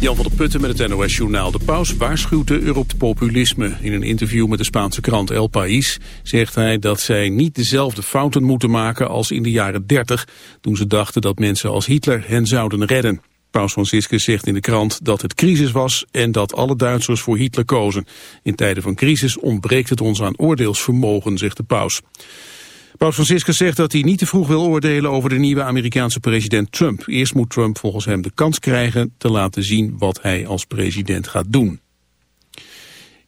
Jan van der Putten met het NOS-journaal. De paus waarschuwt de Europopulisme. In een interview met de Spaanse krant El País zegt hij dat zij niet dezelfde fouten moeten maken als in de jaren 30... toen ze dachten dat mensen als Hitler hen zouden redden. Paus Franciscus zegt in de krant dat het crisis was en dat alle Duitsers voor Hitler kozen. In tijden van crisis ontbreekt het ons aan oordeelsvermogen, zegt de paus. Paus Franciscus zegt dat hij niet te vroeg wil oordelen over de nieuwe Amerikaanse president Trump. Eerst moet Trump volgens hem de kans krijgen te laten zien wat hij als president gaat doen.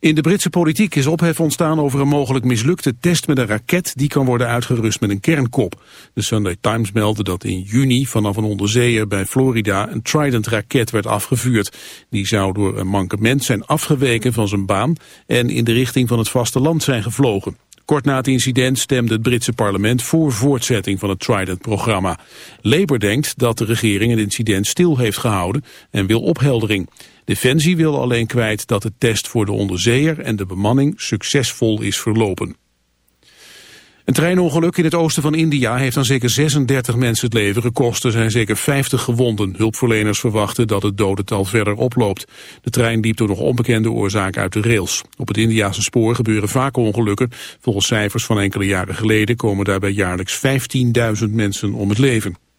In de Britse politiek is ophef ontstaan over een mogelijk mislukte test met een raket die kan worden uitgerust met een kernkop. De Sunday Times meldde dat in juni vanaf een onderzeeër bij Florida een Trident-raket werd afgevuurd. Die zou door een mankement zijn afgeweken van zijn baan en in de richting van het vasteland zijn gevlogen. Kort na het incident stemde het Britse parlement voor voortzetting van het Trident-programma. Labour denkt dat de regering het incident stil heeft gehouden en wil opheldering. Defensie wil alleen kwijt dat de test voor de onderzeeër en de bemanning succesvol is verlopen. Een treinongeluk in het oosten van India heeft dan zeker 36 mensen het leven gekost. Er zijn zeker 50 gewonden. Hulpverleners verwachten dat het dodental verder oploopt. De trein liep door nog onbekende oorzaak uit de rails. Op het Indiase spoor gebeuren vaak ongelukken. Volgens cijfers van enkele jaren geleden komen daarbij jaarlijks 15.000 mensen om het leven.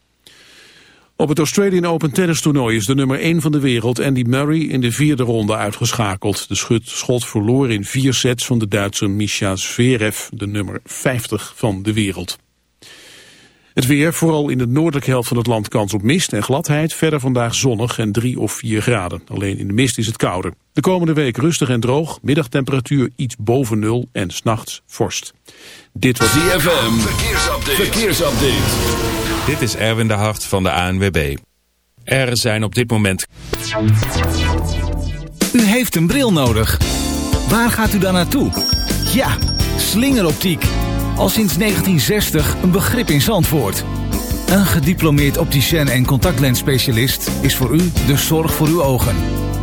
Op het Australian Open tennis toernooi is de nummer 1 van de wereld Andy Murray in de vierde ronde uitgeschakeld. De schut, schot verloor in vier sets van de Duitse Misha Zverev, de nummer 50 van de wereld. Het weer, vooral in de noordelijke helft van het land kans op mist en gladheid. Verder vandaag zonnig en 3 of 4 graden. Alleen in de mist is het kouder. De komende week rustig en droog. Middagtemperatuur iets boven nul en s'nachts vorst. Dit was DFM. Verkeersupdate. Verkeersupdate. Dit is Erwin de Hart van de ANWB. Er zijn op dit moment... U heeft een bril nodig. Waar gaat u dan naartoe? Ja, slingeroptiek al sinds 1960 een begrip in Zandvoort. Een gediplomeerd opticien en contactlensspecialist is voor u de zorg voor uw ogen.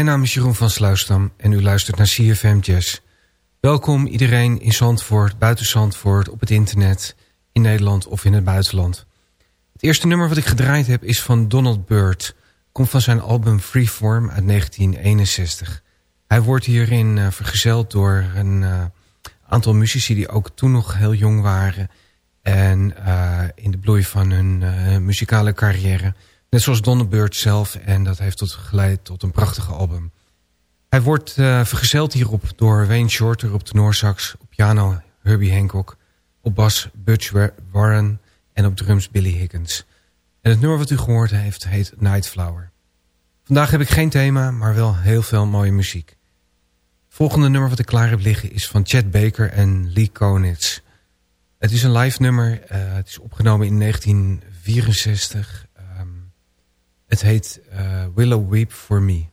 Mijn naam is Jeroen van Sluisdam en u luistert naar CFM Jazz. Welkom iedereen in Zandvoort, buiten Zandvoort, op het internet, in Nederland of in het buitenland. Het eerste nummer wat ik gedraaid heb is van Donald Byrd. Komt van zijn album Freeform uit 1961. Hij wordt hierin uh, vergezeld door een uh, aantal muzici die ook toen nog heel jong waren. En uh, in de bloei van hun muzikale carrière. Net zoals Byrd zelf. En dat heeft tot geleid tot een prachtige album. Hij wordt vergezeld hierop door Wayne Shorter op tenorsax. Op piano Herbie Hancock. Op bas Butch Warren. En op drums Billy Higgins. En het nummer wat u gehoord heeft heet Nightflower. Vandaag heb ik geen thema, maar wel heel veel mooie muziek. Volgende nummer wat ik klaar heb liggen is van Chad Baker en Lee Konitz. Het is een live nummer. Uh, het is opgenomen in 1964. Het heet uh, Willow Weep For Me.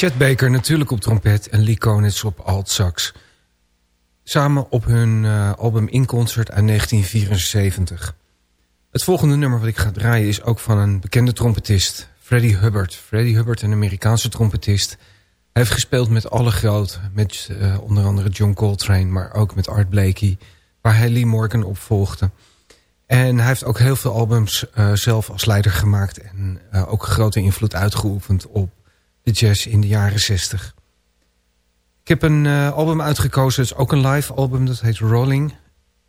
Chet Baker natuurlijk op trompet en Lee Konitz op alt sax. Samen op hun uh, album In Concert uit 1974. Het volgende nummer wat ik ga draaien is ook van een bekende trompetist, Freddie Hubbard. Freddie Hubbard, een Amerikaanse trompetist. Hij heeft gespeeld met alle groot, met uh, onder andere John Coltrane, maar ook met Art Blakey, waar hij Lee Morgan op volgde. En hij heeft ook heel veel albums uh, zelf als leider gemaakt en ook grote invloed uitgeoefend op de jazz in de jaren 60. Ik heb een uh, album uitgekozen, het is ook een live album, dat heet Rolling.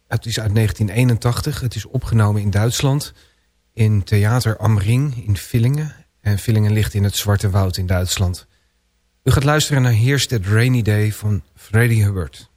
Het is uit 1981, het is opgenomen in Duitsland, in Theater Am Ring in Villingen. En Villingen ligt in het Zwarte Woud in Duitsland. U gaat luisteren naar Here's That Rainy Day van Freddie Hubbard.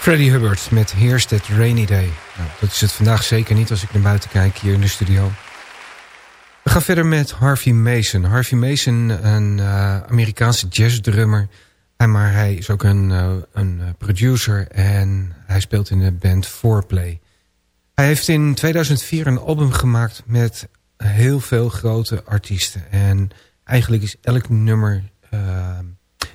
Freddie Hubbard met Here's That Rainy Day. Nou, dat is het vandaag zeker niet als ik naar buiten kijk hier in de studio. We gaan verder met Harvey Mason. Harvey Mason, een uh, Amerikaanse jazzdrummer. Maar hij is ook een, uh, een producer en hij speelt in de band Foreplay. Hij heeft in 2004 een album gemaakt met heel veel grote artiesten. En eigenlijk is elk nummer uh,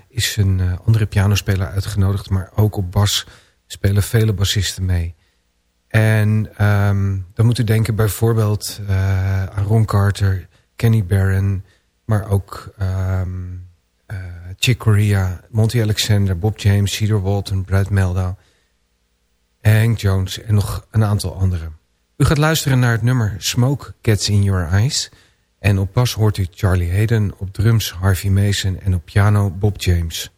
is een andere pianospeler uitgenodigd. Maar ook op bas spelen vele bassisten mee. En um, dan moet u denken bijvoorbeeld uh, aan Ron Carter, Kenny Barron... maar ook um, uh, Chick Corea, Monty Alexander, Bob James, Cedar Walton, Brad Meldau... Hank Jones en nog een aantal anderen. U gaat luisteren naar het nummer Smoke Gets In Your Eyes... en op bas hoort u Charlie Hayden, op drums Harvey Mason en op piano Bob James...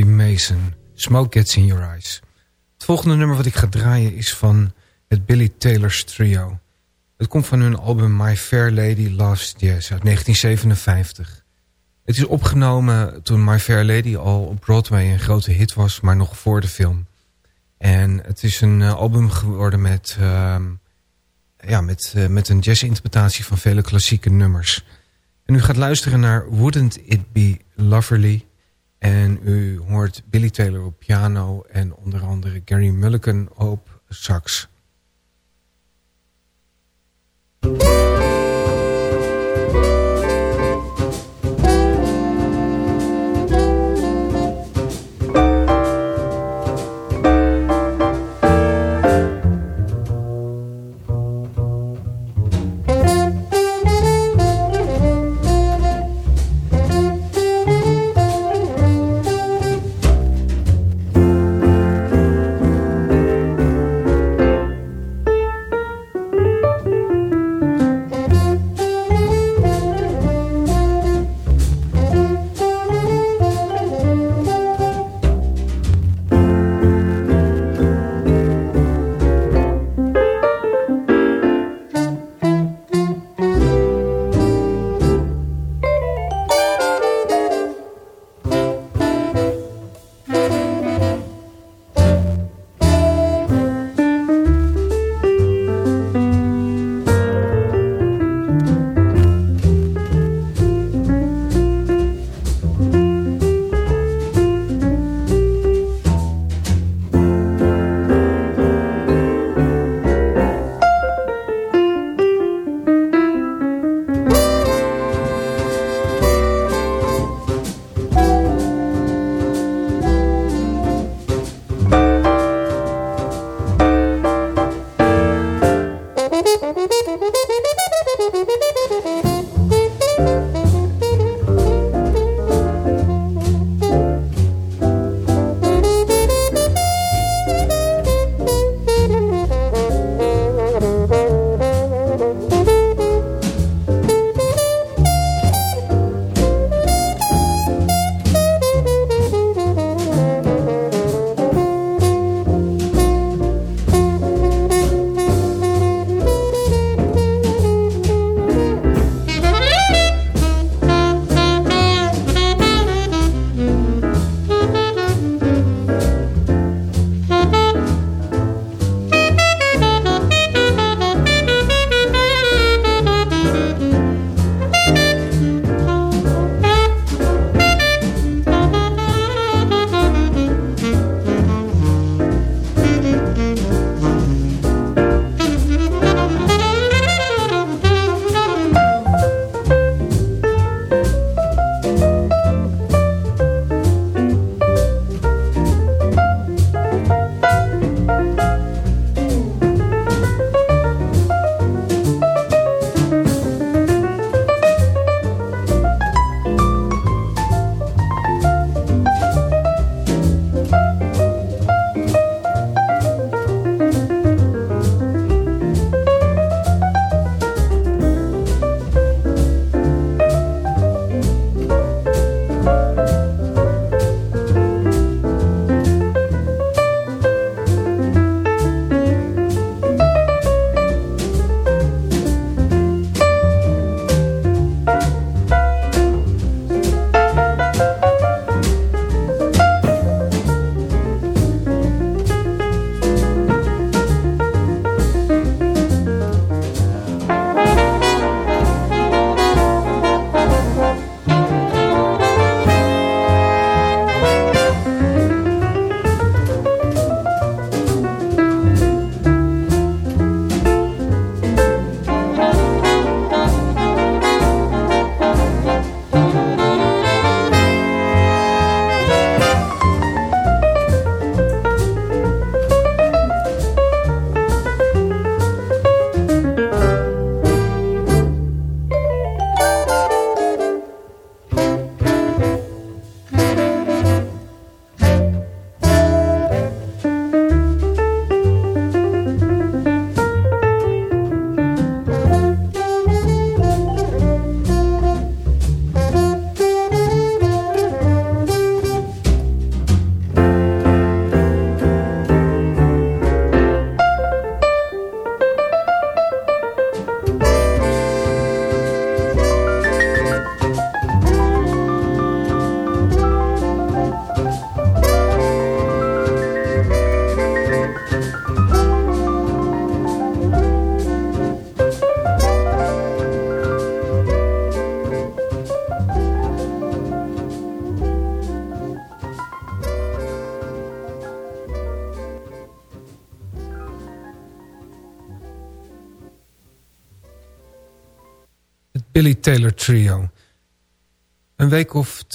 Mason. Smoke Gets in Your Eyes. Het volgende nummer wat ik ga draaien is van het Billy Taylor's Trio. Het komt van hun album My Fair Lady Loves Jazz uit 1957. Het is opgenomen toen My Fair Lady al op Broadway een grote hit was, maar nog voor de film. En het is een uh, album geworden met, uh, ja, met, uh, met een jazzinterpretatie van vele klassieke nummers. En u gaat luisteren naar Wouldn't It Be Loverly... En u hoort Billy Taylor op piano en onder andere Gary Mulligan op sax.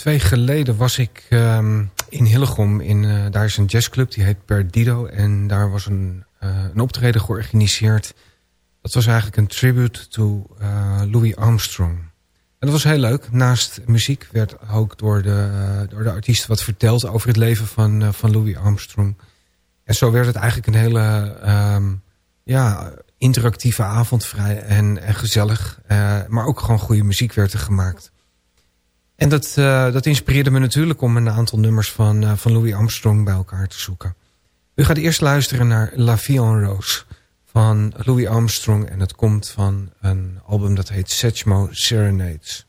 Twee geleden was ik um, in Hillegom. In, uh, daar is een jazzclub, die heet Perdido. En daar was een, uh, een optreden georganiseerd. Dat was eigenlijk een tribute to uh, Louis Armstrong. En dat was heel leuk. Naast muziek werd ook door de, door de artiest wat verteld over het leven van, van Louis Armstrong. En zo werd het eigenlijk een hele um, ja, interactieve avond vrij en, en gezellig. Maar ook gewoon goede muziek werd er gemaakt. En dat, uh, dat inspireerde me natuurlijk om een aantal nummers van, uh, van Louis Armstrong bij elkaar te zoeken. U gaat eerst luisteren naar La Vie en Rose van Louis Armstrong. En dat komt van een album dat heet Satchmo Serenades.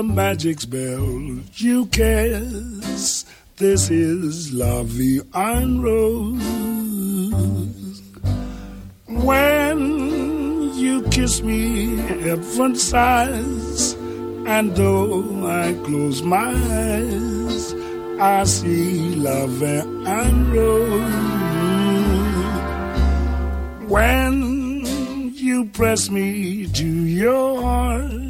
The magic spell you cast. This is La Vie en Rose. When you kiss me, heaven sighs, and though I close my eyes, I see Vie en Rose. When you press me to your heart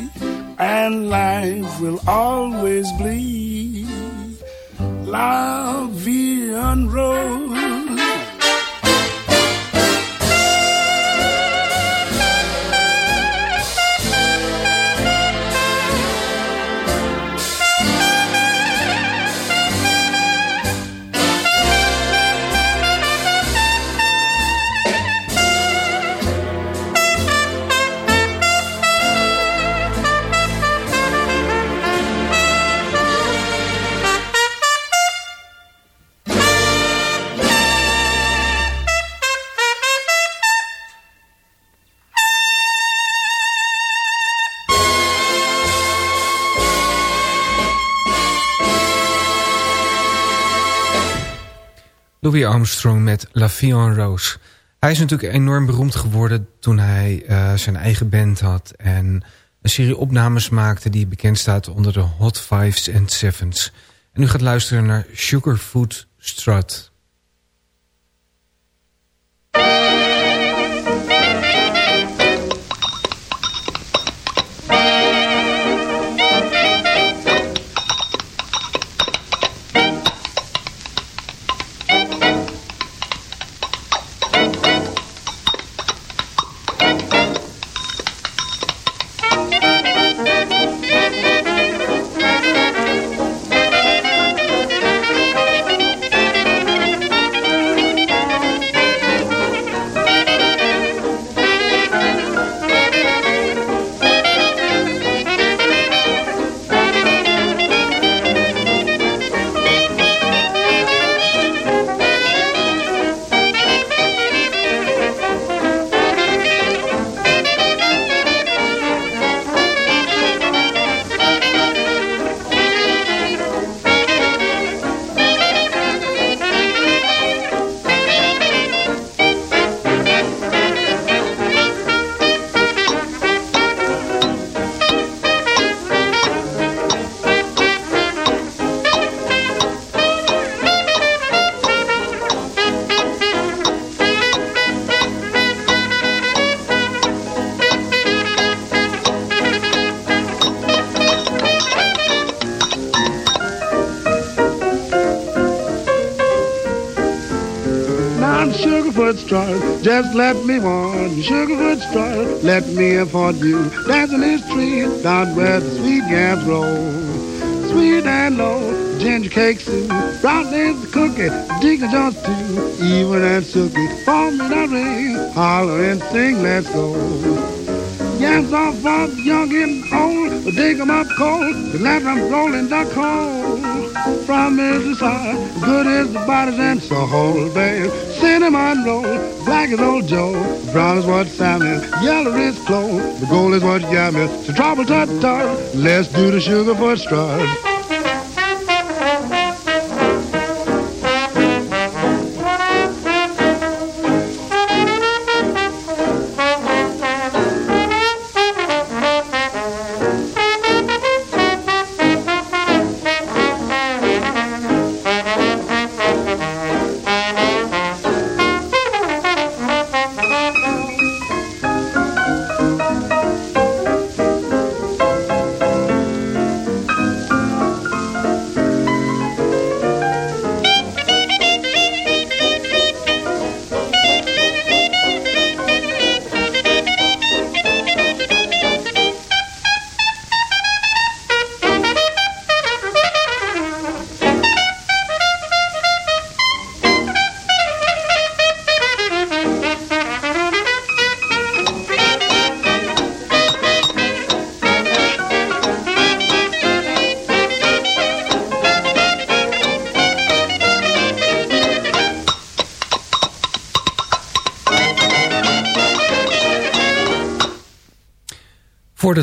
and life will always be la vie en. Louis Armstrong met La Vie en Rose. Hij is natuurlijk enorm beroemd geworden toen hij uh, zijn eigen band had... en een serie opnames maakte die bekend staat onder de Hot Fives en Sevens. En u gaat luisteren naar Sugarfoot Strut. Just let me one sugarfoot straw. Let me afford you this tree down where the sweet yams grow. Sweet and low, ginger cake soup, brownies the cookie, Deacon Jones too, even and silky. For me that ring, holler and sing, let's go. Yams off for the young and old, but dig 'em up cold, to let 'em rolling duck hole. From Mississippi, good as the bodies and soul, babe. Cinnamon roll, black is old Joe, brown is what Sam is, yellow is clove, the gold is what yam is. So trouble tut tut, let's do the sugar for strut.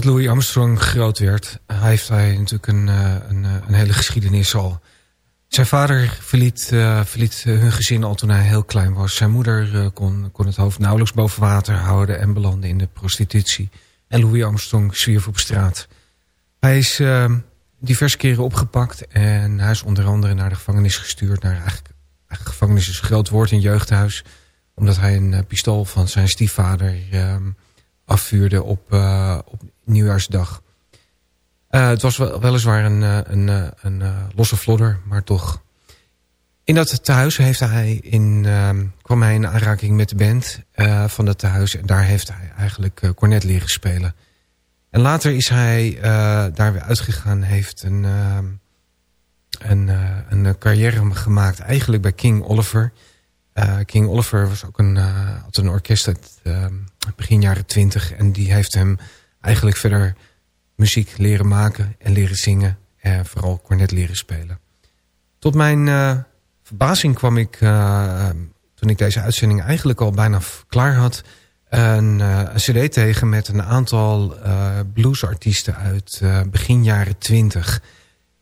Louis Armstrong groot werd, heeft hij natuurlijk een, eh, een, eh, een hele geschiedenis al. Zijn vader verliet, uh, verliet hun gezin al toen hij heel klein was. Zijn moeder kon, kon het hoofd nauwelijks boven water houden en belandde in de prostitutie. En Louis Armstrong zwierf op straat. Hij is diverse keren opgepakt en hij is onder andere naar de gevangenis gestuurd. Naar eigenlijk, eigenlijk gevangenis is groot woord in jeugdhuis. Omdat hij een pistool van zijn stiefvader ehm, afvuurde op, op nieuwjaarsdag. Uh, het was wel, weliswaar een, eh, een, een, een losse vlodder, maar toch. In dat tehuis heeft hij in, uh, kwam hij in aanraking met de band van dat tehuis. En daar heeft hij eigenlijk cornet leren spelen. En later is hij daar weer uitgegaan. Heeft een, ehm, een, een carrière gemaakt eigenlijk bij King Oliver. King Oliver was ook een, had een orkest uit ehm, begin jaren twintig. En die heeft hem eigenlijk verder muziek leren maken en leren zingen. En vooral cornet leren spelen. Tot mijn uh, verbazing kwam ik, uh, toen ik deze uitzending eigenlijk al bijna klaar had... een, uh, een cd tegen met een aantal bluesartiesten uit begin jaren twintig.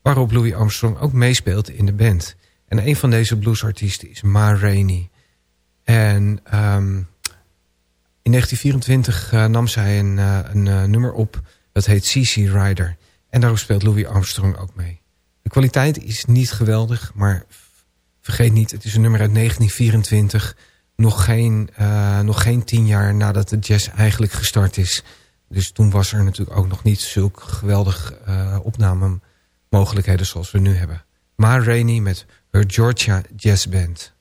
Waarop Louis Armstrong ook meespeelt in de band. En een van deze bluesartiesten is Ma Rainey. En um, in 1924 uh, nam zij een, uh, een uh, nummer op, dat heet CC Rider. En daarop speelt Louis Armstrong ook mee. De kwaliteit is niet geweldig, maar vergeet niet, het is een nummer uit 1924. Nog geen, nog geen tien jaar nadat de jazz eigenlijk gestart is. Dus toen was er natuurlijk ook nog niet zulke geweldig opnamemogelijkheden zoals we nu hebben. Ma Rainey met her Georgia Jazz Band.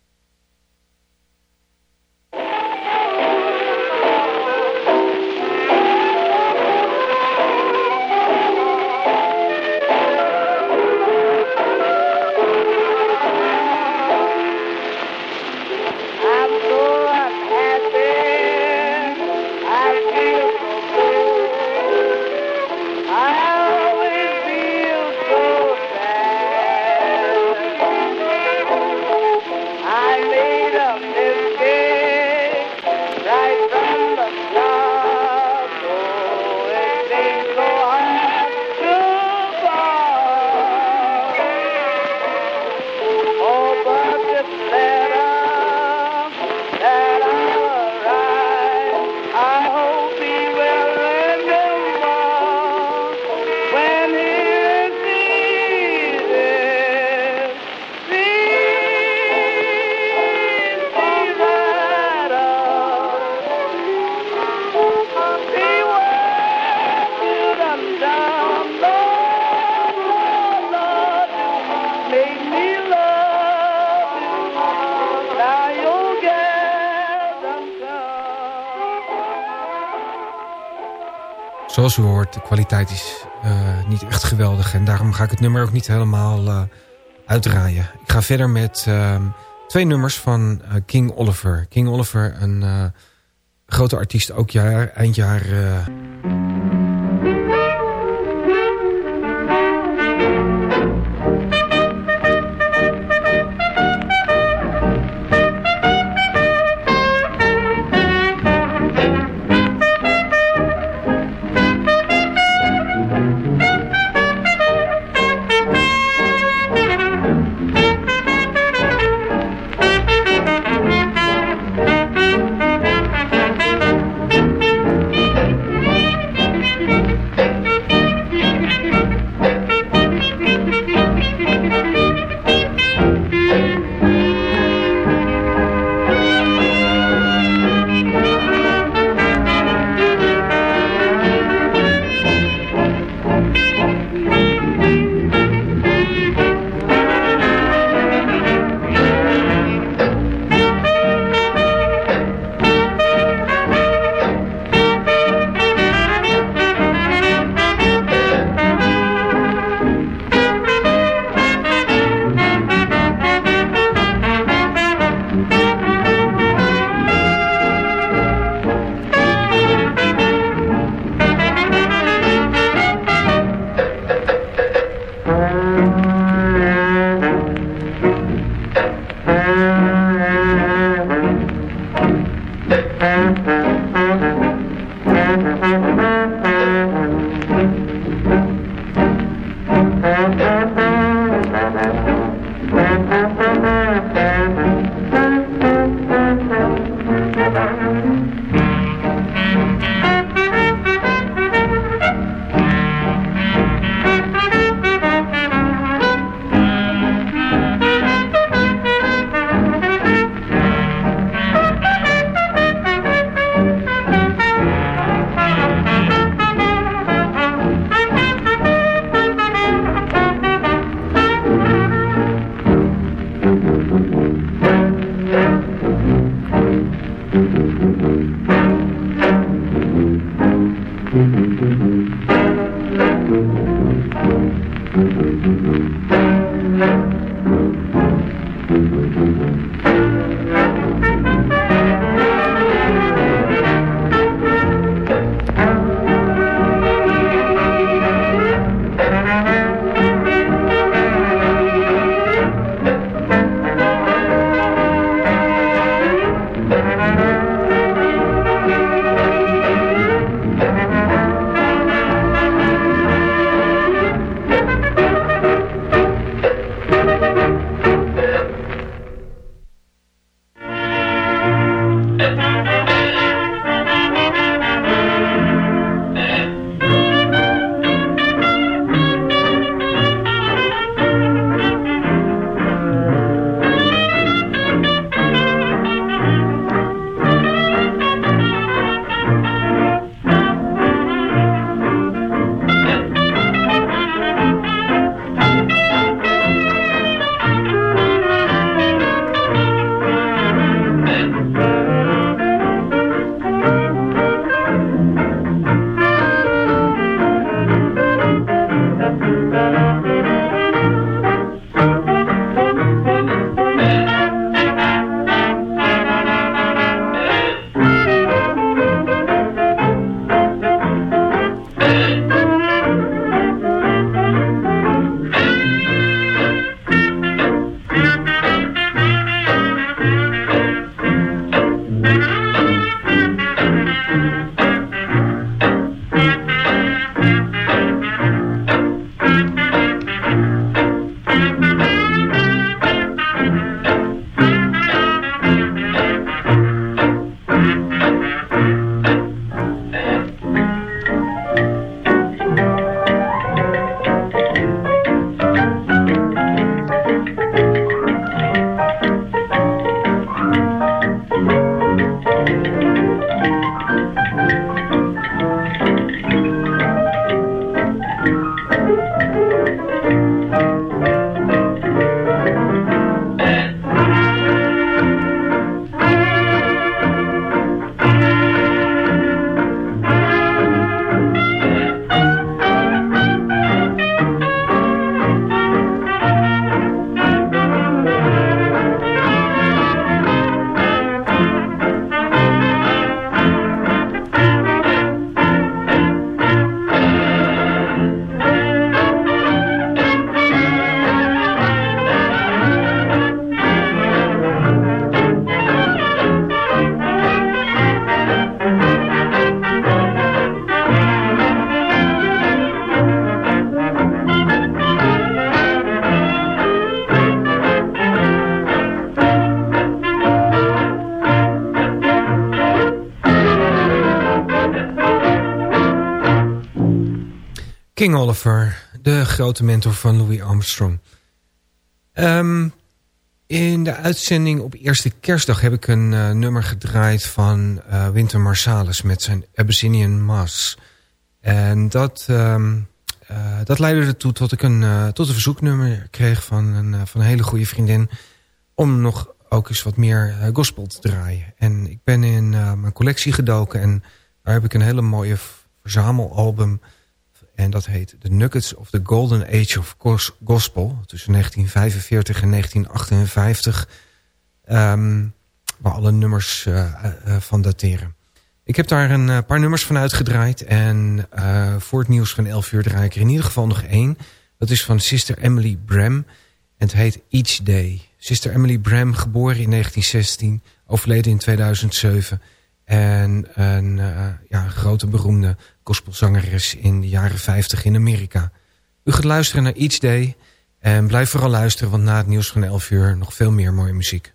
Zoals u hoort, de kwaliteit is uh, niet echt geweldig. En daarom ga ik het nummer ook niet helemaal uh, uitdraaien. Ik ga verder met uh, twee nummers van King Oliver. King Oliver, een grote artiest, ook jaar... King Oliver, de grote mentor van Louis Armstrong. Um, in de uitzending op eerste kerstdag heb ik een uh, nummer gedraaid van uh, Winter Marsalis met zijn Abyssinian Mass. En dat, um, uh, dat leidde ertoe tot ik een, tot een verzoeknummer kreeg van een, van een hele goede vriendin... om nog ook eens wat meer gospel te draaien. En ik ben in mijn collectie gedoken en daar heb ik een hele mooie verzamelalbum... En dat heet The Nuggets of the Golden Age of Gospel. Tussen 1945 en 1958. Um, waar alle nummers uh, uh, van dateren. Ik heb daar een paar nummers van uitgedraaid. En voor het nieuws van 11 uur draai ik er in ieder geval nog één. Dat is van Sister Emily Bram. En het heet Each Day. Sister Emily Bram, geboren in 1916. Overleden in 2007. En een ja, grote beroemde gospelzangeres in de jaren 50 in Amerika. U gaat luisteren naar Each Day en blijf vooral luisteren, want na het nieuws van 11 uur nog veel meer mooie muziek.